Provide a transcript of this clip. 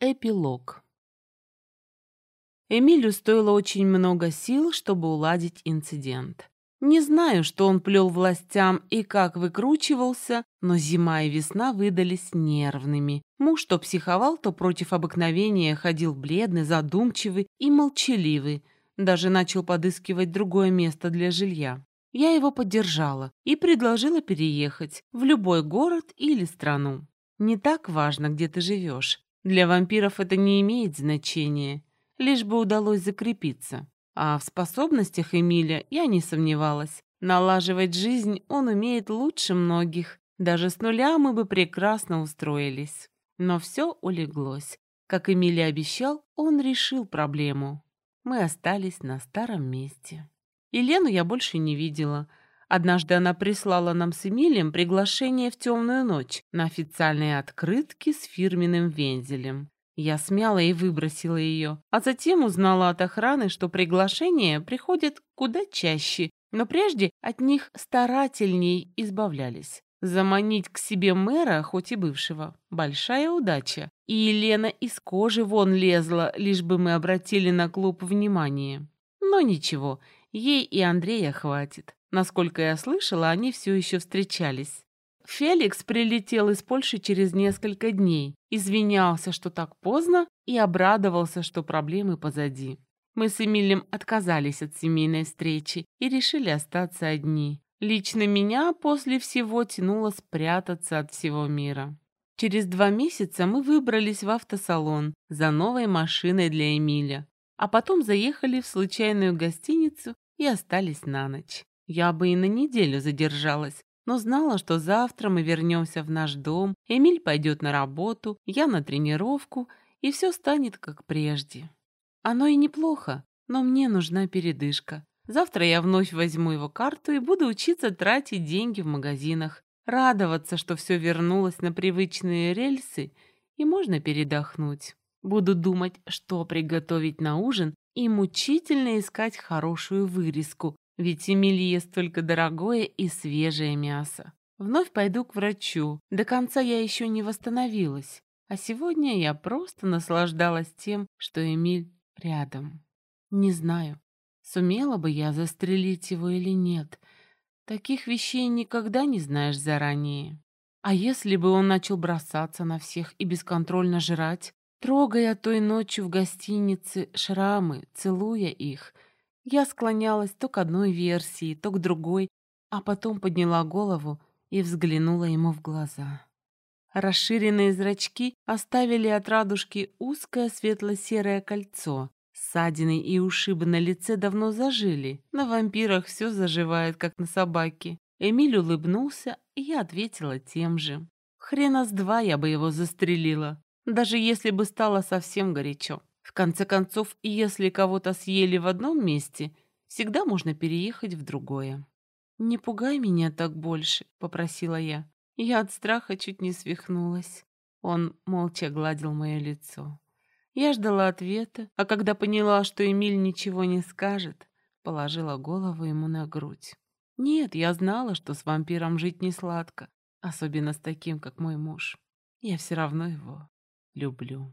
Эпилог. Эмилю стоило очень много сил, чтобы уладить инцидент. Не знаю, что он плел властям и как выкручивался, но зима и весна выдались нервными. Муж то психовал, то против обыкновения ходил бледный, задумчивый и молчаливый. Даже начал подыскивать другое место для жилья. Я его поддержала и предложила переехать в любой город или страну. Не так важно, где ты живешь. Для вампиров это не имеет значения, лишь бы удалось закрепиться. А в способностях Эмиля я не сомневалась. Налаживать жизнь он умеет лучше многих. Даже с нуля мы бы прекрасно устроились. Но все улеглось. Как Эмиль обещал, он решил проблему. Мы остались на старом месте. Елену я больше не видела. Однажды она прислала нам с Эмилием приглашение в темную ночь на официальные открытки с фирменным вензелем. Я смяла и выбросила ее, а затем узнала от охраны, что приглашения приходят куда чаще, но прежде от них старательней избавлялись. Заманить к себе мэра, хоть и бывшего, большая удача. И Елена из кожи вон лезла, лишь бы мы обратили на клуб внимание. Но ничего, ей и Андрея хватит. Насколько я слышала, они все еще встречались. Феликс прилетел из Польши через несколько дней, извинялся, что так поздно, и обрадовался, что проблемы позади. Мы с Эмилем отказались от семейной встречи и решили остаться одни. Лично меня после всего тянуло спрятаться от всего мира. Через два месяца мы выбрались в автосалон за новой машиной для Эмиля, а потом заехали в случайную гостиницу и остались на ночь. Я бы и на неделю задержалась, но знала, что завтра мы вернемся в наш дом, Эмиль пойдет на работу, я на тренировку, и все станет как прежде. Оно и неплохо, но мне нужна передышка. Завтра я вновь возьму его карту и буду учиться тратить деньги в магазинах, радоваться, что все вернулось на привычные рельсы, и можно передохнуть. Буду думать, что приготовить на ужин, и мучительно искать хорошую вырезку, ведь Эмиль ест только дорогое и свежее мясо. Вновь пойду к врачу. До конца я еще не восстановилась. А сегодня я просто наслаждалась тем, что Эмиль рядом. Не знаю, сумела бы я застрелить его или нет. Таких вещей никогда не знаешь заранее. А если бы он начал бросаться на всех и бесконтрольно жрать, трогая той ночью в гостинице шрамы, целуя их — я склонялась то к одной версии, то к другой, а потом подняла голову и взглянула ему в глаза. Расширенные зрачки оставили от радужки узкое светло-серое кольцо. Ссадины и ушибы на лице давно зажили. На вампирах все заживает, как на собаке. Эмиль улыбнулся, и я ответила тем же. Хрена с два я бы его застрелила, даже если бы стало совсем горячо. Конце концов, если кого-то съели в одном месте, всегда можно переехать в другое. «Не пугай меня так больше», — попросила я. Я от страха чуть не свихнулась. Он молча гладил мое лицо. Я ждала ответа, а когда поняла, что Эмиль ничего не скажет, положила голову ему на грудь. Нет, я знала, что с вампиром жить не сладко, особенно с таким, как мой муж. Я все равно его люблю.